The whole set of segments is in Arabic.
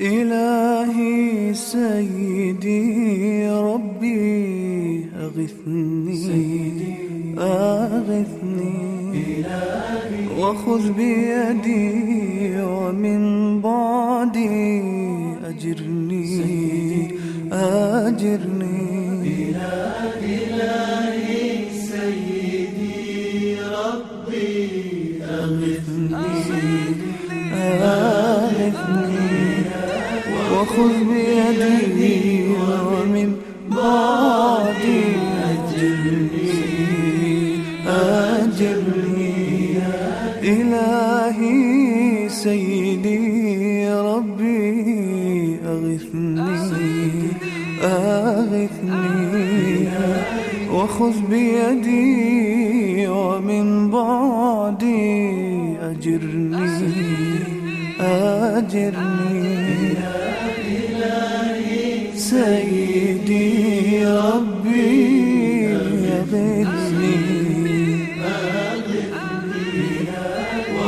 إلهي سيدي ربي أغثني سيدي أغثني. وخذ بيدي ومن بعدي أجرني سيدي أجرني. إلهي سيدي ربي أغثني. وخذ بيدي ومن بعدي أجرني أجرني إلهي سيدي ربي أغثني أغثني. وخذ بيدي ومن بعدي أجرني أجرني.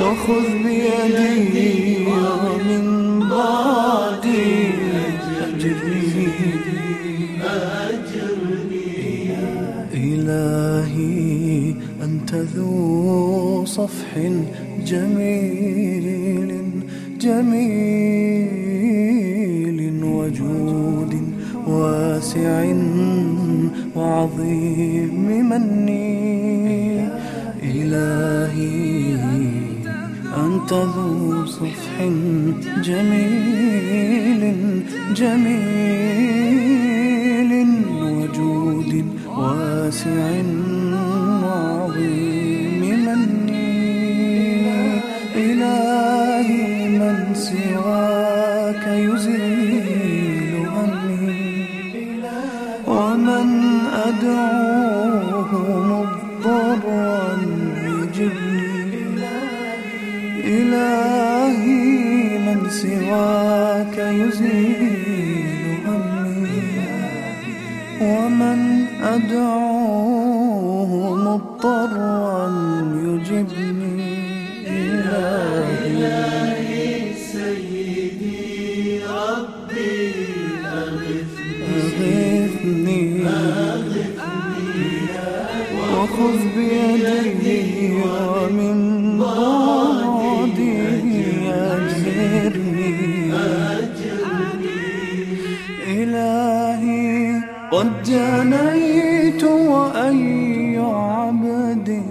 وخذ بيدي ومن بعدي. أجرني إلهي أنت ذو صفح جميل جميل وجود واسع وعظيم مني. إلهي أنت ذو صفح جميل جميل وجود واسع وعظيم. مني إلهي من سواك يزيل همي ومن أدعوه سواك يزيل همي ومن أدعوه مضطرا يجبني. إلهي. سيدي ربي أغثني. وخذ بيدي قد جنيت وأي عبد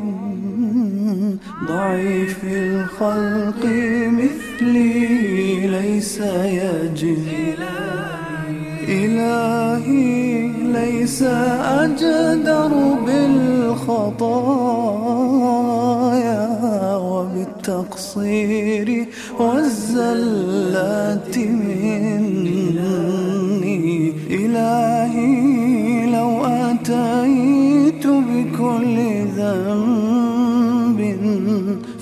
ضعيف الخلق مثلي ليس يجري إلهي ليس أجدر بالخطايا وبالتقصير والزلات مني. إلهي ذنب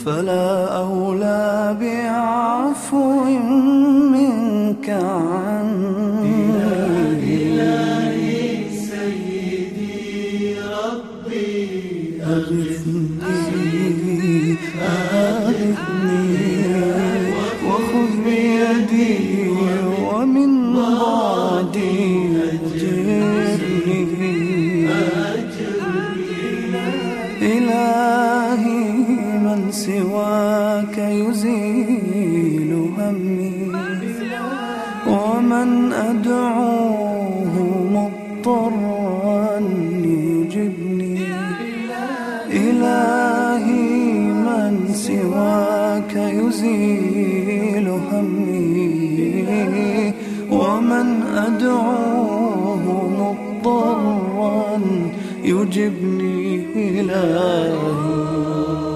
فلا أولى بعفو منك عني إلهي من سواك يزيل همي. ومن أدعوه مضطرا يجبني. إلهي من سواك يزيل همي. ومن أدعوه مضطرا يجبني إلهي.